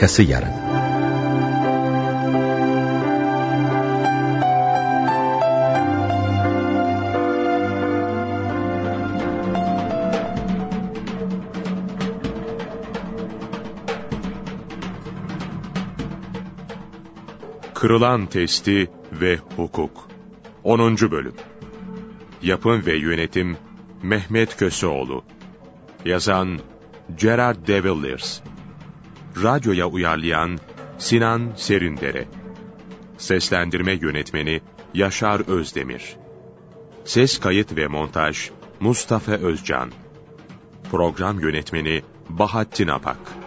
Arkası yarın. Kırılan Testi ve Hukuk 10. Bölüm Yapım ve Yönetim Mehmet Köseoğlu Yazan Gerard de Villiers Radyoya uyarlayan Sinan Serindere. Seslendirme Yönetmeni Yaşar Özdemir. Ses Kayıt ve Montaj Mustafa Özcan. Program Yönetmeni Bahattin Apak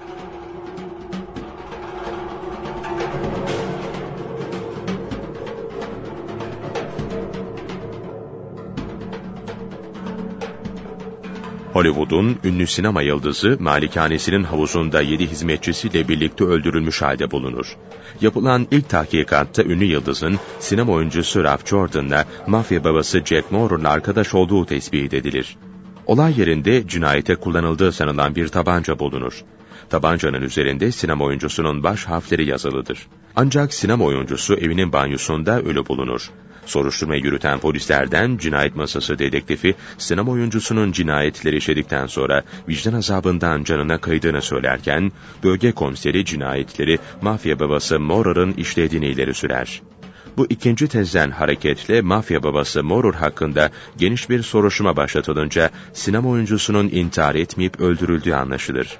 Hollywood'un ünlü sinema yıldızı malikanesinin havuzunda yedi hizmetçisiyle birlikte öldürülmüş halde bulunur. Yapılan ilk tahkikatta ünlü yıldızın sinema oyuncusu Ralph Jordan'la mafya babası Jack Moore'un arkadaş olduğu tespit edilir. Olay yerinde cinayete kullanıldığı sanılan bir tabanca bulunur. Tabancanın üzerinde sinema oyuncusunun baş harfleri yazılıdır. Ancak sinema oyuncusu evinin banyosunda ölü bulunur. Soruşturma yürüten polislerden cinayet masası dedektifi sinema oyuncusunun cinayetleri işledikten sonra vicdan azabından canına kıydığını söylerken bölge komiseri cinayetleri mafya babası Morar'ın işlediğini ileri sürer. Bu ikinci tezden hareketle mafya babası Morur hakkında geniş bir soruşturma başlatılınca sinema oyuncusunun intihar etmeyip öldürüldüğü anlaşılır.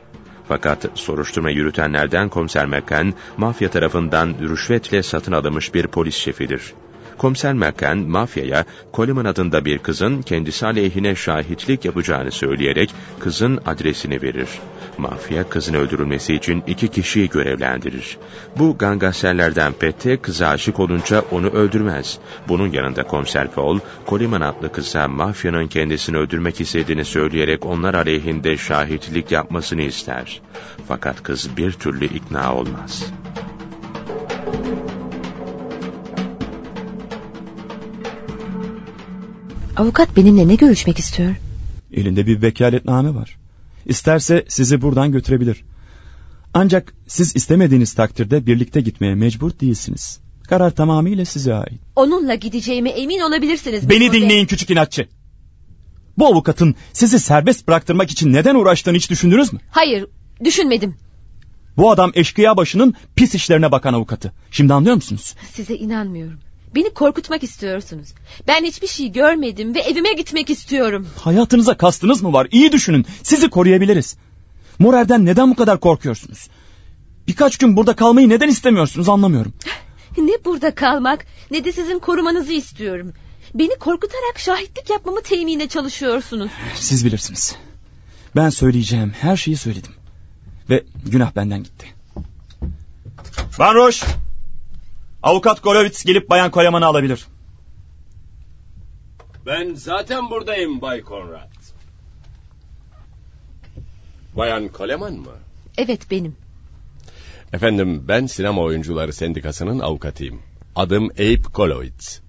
Fakat soruşturma yürütenlerden komiser McCann, mafya tarafından rüşvetle satın alınmış bir polis şefidir. Komiser McCann, mafyaya Coleman adında bir kızın kendisi aleyhine şahitlik yapacağını söyleyerek kızın adresini verir. Mafya kızın öldürülmesi için iki kişiyi görevlendirir. Bu gangaserlerden Pette kıza aşık olunca onu öldürmez. Bunun yanında komiser Paul, Coleman adlı kıza mafyanın kendisini öldürmek istediğini söyleyerek onlar aleyhinde şahitlik yapmasını ister. Fakat kız bir türlü ikna olmaz. Avukat benimle ne görüşmek istiyor? Elinde bir vekaletname var. İsterse sizi buradan götürebilir. Ancak siz istemediğiniz takdirde birlikte gitmeye mecbur değilsiniz. Karar tamamıyla size ait. Onunla gideceğime emin olabilirsiniz. Beni dinleyin küçük inatçı. Bu avukatın sizi serbest bıraktırmak için neden uğraştığını hiç düşündünüz mü? Hayır, düşünmedim. Bu adam eşkıya başının pis işlerine bakan avukatı. Şimdi anlıyor musunuz? Size inanmıyorum. Beni korkutmak istiyorsunuz. Ben hiçbir şey görmedim ve evime gitmek istiyorum. Hayatınıza kastınız mı var? İyi düşünün. Sizi koruyabiliriz. Morer'den neden bu kadar korkuyorsunuz? Birkaç gün burada kalmayı neden istemiyorsunuz anlamıyorum. Ne burada kalmak ne de sizin korumanızı istiyorum. Beni korkutarak şahitlik yapmamı temine çalışıyorsunuz. Siz bilirsiniz. Ben söyleyeceğim her şeyi söyledim. Ve günah benden gitti. Van Roş! Avukat Golovitz gelip Bayan Koleman'ı alabilir. Ben zaten buradayım Bay Konrad. Bayan Koleman mı? Evet benim. Efendim ben sinema oyuncuları sendikasının avukatıyım. Adım Abe Golovitz.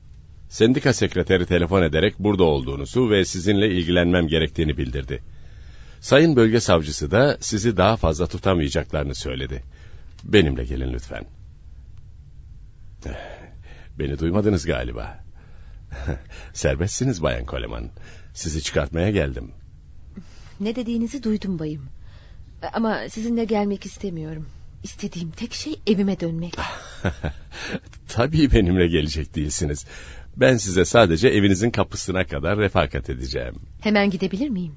Sendika sekreteri telefon ederek burada olduğunuzu ve sizinle ilgilenmem gerektiğini bildirdi. Sayın bölge savcısı da sizi daha fazla tutamayacaklarını söyledi. Benimle gelin lütfen. Beni duymadınız galiba. Serbestsiniz Bayan Coleman. Sizi çıkartmaya geldim. Ne dediğinizi duydum bayım. Ama sizinle gelmek istemiyorum. İstediğim tek şey evime dönmek. Tabii benimle gelecek değilsiniz. Ben size sadece evinizin kapısına kadar refakat edeceğim. Hemen gidebilir miyim?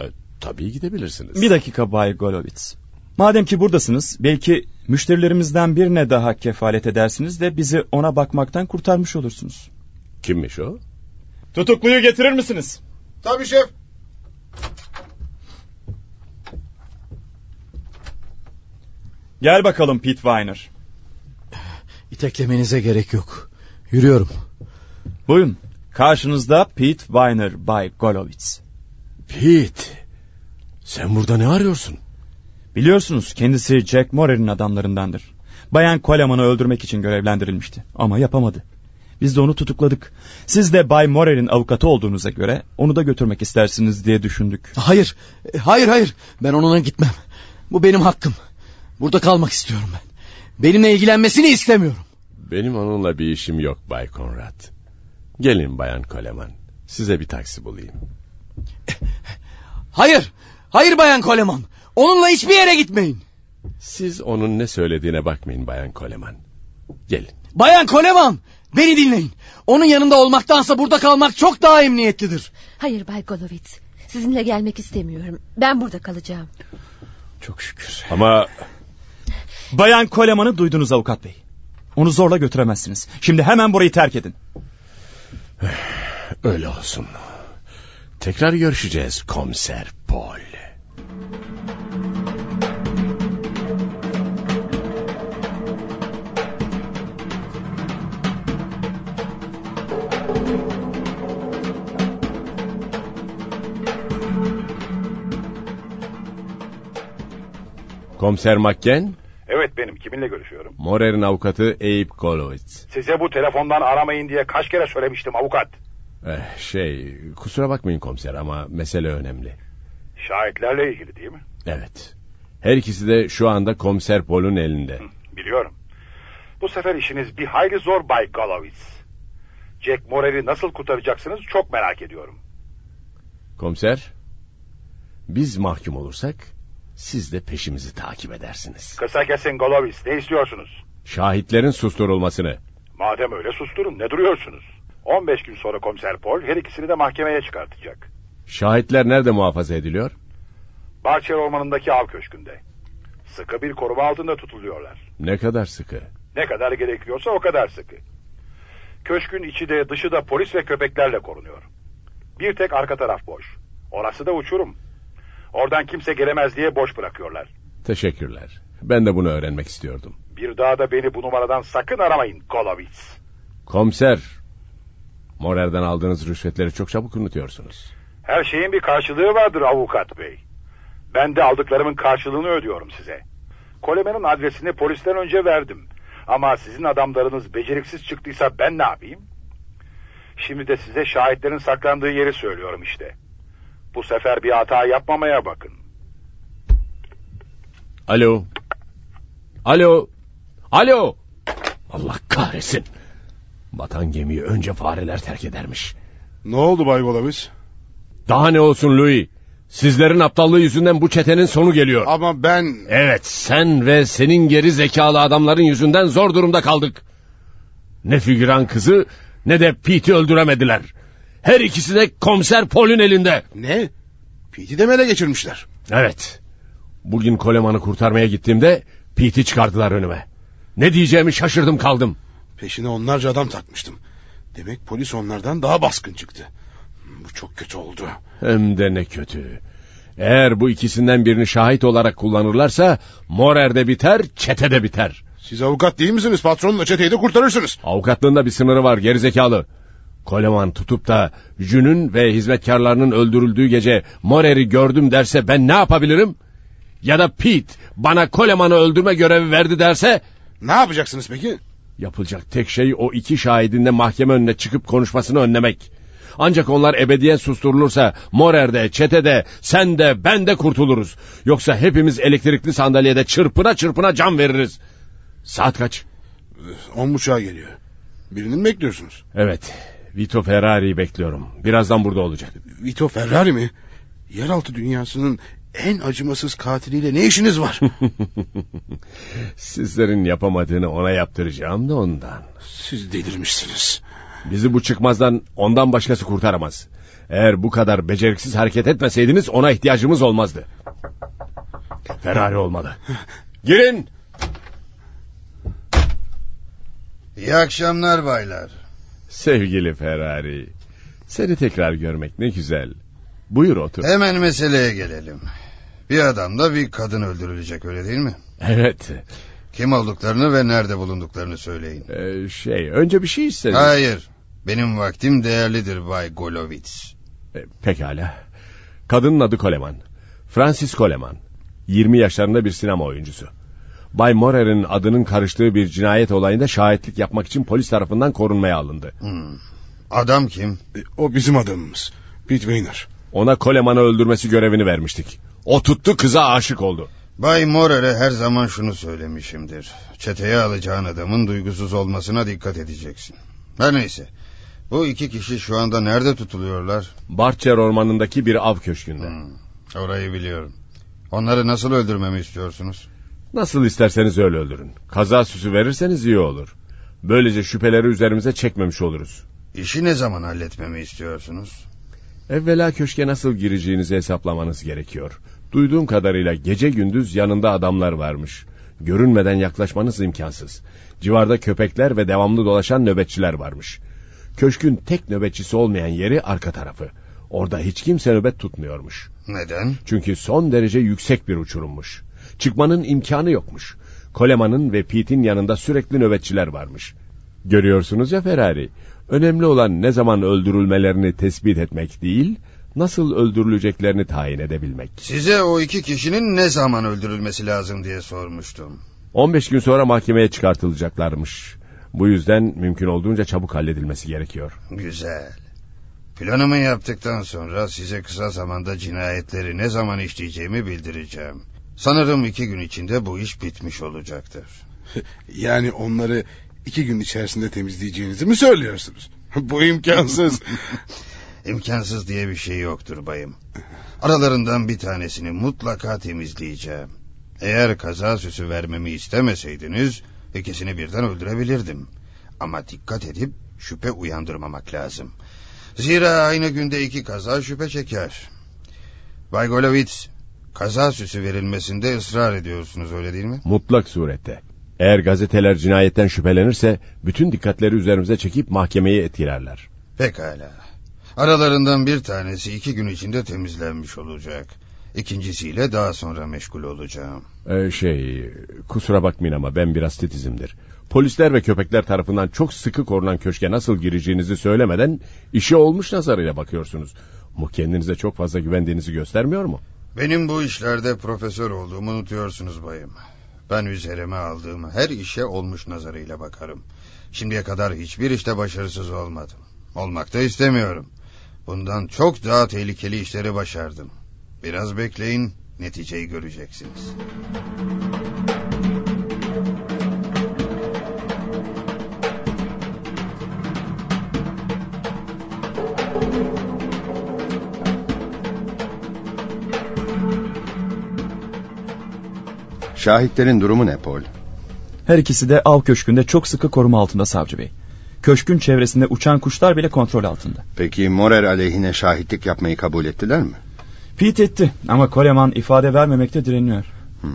E, tabii gidebilirsiniz. Bir dakika Bay Golovitz. Madem ki buradasınız belki müşterilerimizden birine daha kefalet edersiniz de bizi ona bakmaktan kurtarmış olursunuz. Kimmiş o? Tutukluyu getirir misiniz? Tabii şef. Gel bakalım Pete Weiner. İteklemenize gerek yok. Yürüyorum. Buyurun. Karşınızda Pete Weiner Bay Golovitz. Pete. Sen burada ne arıyorsun? Biliyorsunuz kendisi Jack Morer'in adamlarındandır. Bayan Coleman'ı öldürmek için görevlendirilmişti. Ama yapamadı. Biz de onu tutukladık. Siz de Bay Morer'in avukatı olduğunuza göre onu da götürmek istersiniz diye düşündük. Hayır, hayır, hayır. Ben onunla gitmem. Bu benim hakkım. Burada kalmak istiyorum ben. Benimle ilgilenmesini istemiyorum. Benim onunla bir işim yok Bay Conrad. Gelin Bayan Coleman. Size bir taksi bulayım. Hayır. Hayır Bayan Coleman. Onunla hiçbir yere gitmeyin. Siz onun ne söylediğine bakmayın Bayan Coleman. Gelin. Bayan Coleman. Beni dinleyin. Onun yanında olmaktansa burada kalmak çok daha emniyetlidir. Hayır Bay Golovitz. Sizinle gelmek istemiyorum. Ben burada kalacağım. Çok şükür. Ama Bayan Koleman'ı duydunuz avukat bey. Onu zorla götüremezsiniz. Şimdi hemen burayı terk edin. öyle olsun. Tekrar görüşeceğiz komiser Paul. Komiser Macken, Evet benim. Kiminle görüşüyorum? Morer'in avukatı Abe Kolowitz. Size bu telefondan aramayın diye kaç kere söylemiştim avukat. Eh, şey, kusura bakmayın komiser ama mesele önemli. Şahitlerle ilgili değil mi? Evet. Her ikisi de şu anda komiser Paul'un elinde. Biliyorum. Bu sefer işiniz bir hayli zor Bay Galovic. Jack Morel'i nasıl kurtaracaksınız çok merak ediyorum. Komiser, biz mahkum olursak siz de peşimizi takip edersiniz. Kısa kesin Galovic ne istiyorsunuz? Şahitlerin susturulmasını. Madem öyle susturun ne duruyorsunuz? 15 gün sonra komiser Paul her ikisini de mahkemeye çıkartacak. Şahitler nerede muhafaza ediliyor? Bahçeli Ormanı'ndaki av köşkünde. Sıkı bir koruma altında tutuluyorlar. Ne kadar sıkı. Ne kadar gerekiyorsa o kadar sıkı. Köşkün içi de dışı da polis ve köpeklerle korunuyor. Bir tek arka taraf boş. Orası da uçurum. Oradan kimse gelemez diye boş bırakıyorlar. Teşekkürler. Ben de bunu öğrenmek istiyordum. Bir daha da beni bu numaradan sakın aramayın Golovitz. Komiser, Morer'den aldığınız rüşvetleri çok çabuk unutuyorsunuz. Her şeyin bir karşılığı vardır avukat bey. Ben de aldıklarımın karşılığını ödüyorum size. Kolemen'in adresini polisten önce verdim. Ama sizin adamlarınız beceriksiz çıktıysa ben ne yapayım? Şimdi de size şahitlerin saklandığı yeri söylüyorum işte. Bu sefer bir hata yapmamaya bakın. Alo. Alo. Alo. Allah kahretsin. Batan gemiyi önce fareler terk edermiş. Ne oldu Bay Goloviz? Daha ne olsun Louis? Sizlerin aptallığı yüzünden bu çetenin sonu geliyor. Ama ben... Evet sen ve senin geri zekalı adamların yüzünden zor durumda kaldık. Ne figüran kızı ne de Pete'i öldüremediler. Her ikisi de komiser Paul'ün elinde. Ne? Pete'i de mi ele geçirmişler? Evet. Bugün Coleman'ı kurtarmaya gittiğimde Pete'i çıkardılar önüme. Ne diyeceğimi şaşırdım kaldım. Peşine onlarca adam takmıştım. Demek polis onlardan daha baskın çıktı. Bu çok kötü oldu. Hem de ne kötü. Eğer bu ikisinden birini şahit olarak kullanırlarsa Morer de biter, çete de biter. Siz avukat değil misiniz? Patronla çeteyi de kurtarırsınız. Avukatlığında bir sınırı var gerizekalı. Coleman tutup da Jün'ün ve hizmetkarlarının öldürüldüğü gece Morer'i gördüm derse ben ne yapabilirim? Ya da Pete bana Coleman'ı öldürme görevi verdi derse... Ne yapacaksınız peki? Yapılacak tek şey o iki şahidin de mahkeme önüne çıkıp konuşmasını önlemek. Ancak onlar ebediyen susturulursa Morer'de, çetede, sen de ben de kurtuluruz. Yoksa hepimiz elektrikli sandalyede çırpına çırpına can veririz. Saat kaç? On buçuğa geliyor. Birini mi bekliyorsunuz? Evet, Vito Ferrari'yi bekliyorum. Birazdan burada olacak. Vito Ferrari mi? Yeraltı dünyasının en acımasız katiliyle ne işiniz var? Sizlerin yapamadığını ona yaptıracağım da ondan. Siz delirmişsiniz. Bizi bu çıkmazdan ondan başkası kurtaramaz. Eğer bu kadar beceriksiz hareket etmeseydiniz ona ihtiyacımız olmazdı. Ferrari olmalı. Girin. İyi akşamlar baylar. Sevgili Ferrari. Seni tekrar görmek ne güzel. Buyur otur. Hemen meseleye gelelim. Bir adamla bir kadın öldürülecek öyle değil mi? Evet. Kim olduklarını ve nerede bulunduklarını söyleyin. Ee, şey önce bir şey istedim. Hayır. Benim vaktim değerlidir Bay Golovitz. Ee, pekala. Kadının adı Coleman. Francis Coleman. 20 yaşlarında bir sinema oyuncusu. Bay Morer'in adının karıştığı bir cinayet olayında şahitlik yapmak için polis tarafından korunmaya alındı. Hmm. Adam kim? E, o bizim adamımız. Pete Weiner. Ona Coleman'ı öldürmesi görevini vermiştik. O tuttu kıza aşık oldu. Bay Morer'e her zaman şunu söylemişimdir. Çeteye alacağın adamın duygusuz olmasına dikkat edeceksin. Her neyse. Bu iki kişi şu anda nerede tutuluyorlar? Barçer ormanındaki bir av köşkünde. Hmm, orayı biliyorum. Onları nasıl öldürmemi istiyorsunuz? Nasıl isterseniz öyle öldürün. Kaza süsü verirseniz iyi olur. Böylece şüpheleri üzerimize çekmemiş oluruz. İşi ne zaman halletmemi istiyorsunuz? Evvela köşke nasıl gireceğinizi hesaplamanız gerekiyor. Duyduğum kadarıyla gece gündüz yanında adamlar varmış. Görünmeden yaklaşmanız imkansız. Civarda köpekler ve devamlı dolaşan nöbetçiler varmış. Köşkün tek nöbetçisi olmayan yeri arka tarafı. Orada hiç kimse nöbet tutmuyormuş. Neden? Çünkü son derece yüksek bir uçurummuş. Çıkmanın imkanı yokmuş. Koleman'ın ve Pete'in yanında sürekli nöbetçiler varmış. Görüyorsunuz ya Ferrari. Önemli olan ne zaman öldürülmelerini tespit etmek değil, nasıl öldürüleceklerini tayin edebilmek. Size o iki kişinin ne zaman öldürülmesi lazım diye sormuştum. 15 gün sonra mahkemeye çıkartılacaklarmış. Bu yüzden mümkün olduğunca çabuk halledilmesi gerekiyor. Güzel. Planımı yaptıktan sonra size kısa zamanda cinayetleri ne zaman işleyeceğimi bildireceğim. Sanırım iki gün içinde bu iş bitmiş olacaktır. Yani onları iki gün içerisinde temizleyeceğinizi mi söylüyorsunuz? Bu imkansız. İmkansız diye bir şey yoktur bayım. Aralarından bir tanesini mutlaka temizleyeceğim. Eğer kaza süsü vermemi istemeseydiniz ikisini birden öldürebilirdim. Ama dikkat edip şüphe uyandırmamak lazım. Zira aynı günde iki kaza şüphe çeker. Bay Golovitz, kaza süsü verilmesinde ısrar ediyorsunuz öyle değil mi? Mutlak surette. Eğer gazeteler cinayetten şüphelenirse bütün dikkatleri üzerimize çekip mahkemeye etkilerler. Pekala. Aralarından bir tanesi iki gün içinde temizlenmiş olacak. İkincisiyle daha sonra meşgul olacağım. Ee, şey, kusura bakmayın ama ben biraz titizimdir. Polisler ve köpekler tarafından çok sıkı korunan köşke nasıl gireceğinizi söylemeden işe olmuş nazarıyla bakıyorsunuz. Bu kendinize çok fazla güvendiğinizi göstermiyor mu? Benim bu işlerde profesör olduğumu unutuyorsunuz bayım. Ben üzerime aldığım her işe olmuş nazarıyla bakarım. Şimdiye kadar hiçbir işte başarısız olmadım. Olmak da istemiyorum. Bundan çok daha tehlikeli işleri başardım. Biraz bekleyin, neticeyi göreceksiniz. Şahitlerin durumu ne Paul? Her ikisi de av köşkünde çok sıkı koruma altında savcı bey. Köşkün çevresinde uçan kuşlar bile kontrol altında. Peki Morer aleyhine şahitlik yapmayı kabul ettiler mi? Pete etti ama Coleman ifade vermemekte direniyor. Hmm.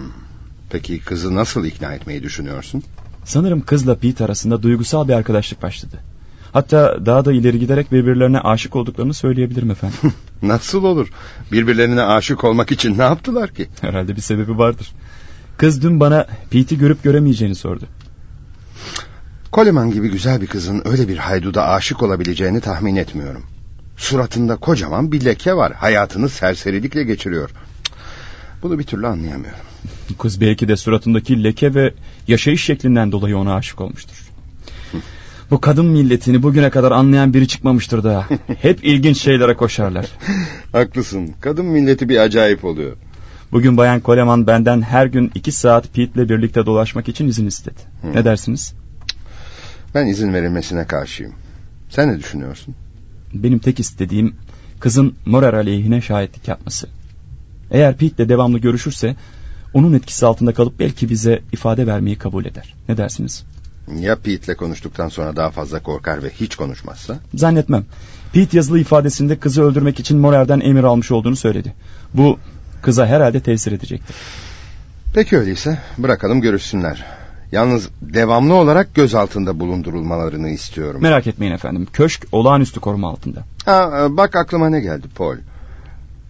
Peki kızı nasıl ikna etmeyi düşünüyorsun? Sanırım kızla Pete arasında duygusal bir arkadaşlık başladı. Hatta daha da ileri giderek birbirlerine aşık olduklarını söyleyebilirim efendim. nasıl olur? Birbirlerine aşık olmak için ne yaptılar ki? Herhalde bir sebebi vardır. Kız dün bana Pete'i görüp göremeyeceğini sordu. Coleman gibi güzel bir kızın öyle bir hayduda aşık olabileceğini tahmin etmiyorum. Suratında kocaman bir leke var. Hayatını serserilikle geçiriyor. Bunu bir türlü anlayamıyorum. Kız belki de suratındaki leke ve yaşayış şeklinden dolayı ona aşık olmuştur. Bu kadın milletini bugüne kadar anlayan biri çıkmamıştır daha. Hep ilginç şeylere koşarlar. Haklısın. Kadın milleti bir acayip oluyor. Bugün Bayan Coleman benden her gün iki saat Pete'le birlikte dolaşmak için izin istedi. Hı. Ne dersiniz? Ben izin verilmesine karşıyım. Sen ne düşünüyorsun? Benim tek istediğim kızın Morer aleyhine şahitlik yapması. Eğer Pete'le devamlı görüşürse onun etkisi altında kalıp belki bize ifade vermeyi kabul eder. Ne dersiniz? Ya Pete'le konuştuktan sonra daha fazla korkar ve hiç konuşmazsa? Zannetmem. Pete yazılı ifadesinde kızı öldürmek için Morer'den emir almış olduğunu söyledi. Bu kıza herhalde tesir edecektir. Peki öyleyse bırakalım görüşsünler. Yalnız devamlı olarak göz altında bulundurulmalarını istiyorum. Merak etmeyin efendim. Köşk olağanüstü koruma altında. Ha, bak aklıma ne geldi Paul.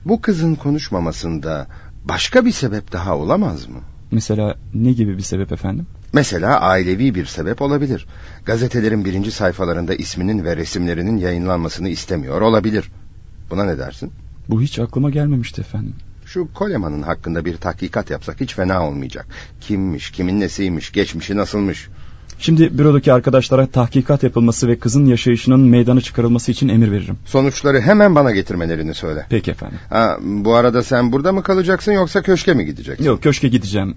Bu kızın konuşmamasında başka bir sebep daha olamaz mı? Mesela ne gibi bir sebep efendim? Mesela ailevi bir sebep olabilir. Gazetelerin birinci sayfalarında isminin ve resimlerinin yayınlanmasını istemiyor olabilir. Buna ne dersin? Bu hiç aklıma gelmemişti efendim. Şu Coleman'ın hakkında bir tahkikat yapsak hiç fena olmayacak. Kimmiş, kimin nesiymiş, geçmişi nasılmış. Şimdi bürodaki arkadaşlara tahkikat yapılması ve kızın yaşayışının meydana çıkarılması için emir veririm. Sonuçları hemen bana getirmelerini söyle. Peki efendim. Ha, bu arada sen burada mı kalacaksın yoksa köşke mi gideceksin? Yok köşke gideceğim.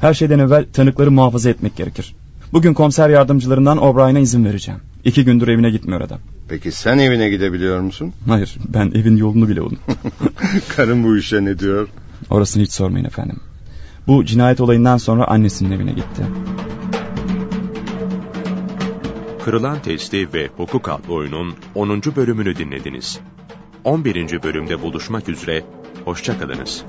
Her şeyden evvel tanıkları muhafaza etmek gerekir. Bugün komiser yardımcılarından O'Brien'a izin vereceğim. İki gündür evine gitmiyor adam. Peki sen evine gidebiliyor musun? Hayır ben evin yolunu bile buldum. Karın bu işe ne diyor? Orasını hiç sormayın efendim. Bu cinayet olayından sonra annesinin evine gitti. Kırılan Testi ve Hukuk adlı oyunun 10. bölümünü dinlediniz. 11. bölümde buluşmak üzere, hoşçakalınız.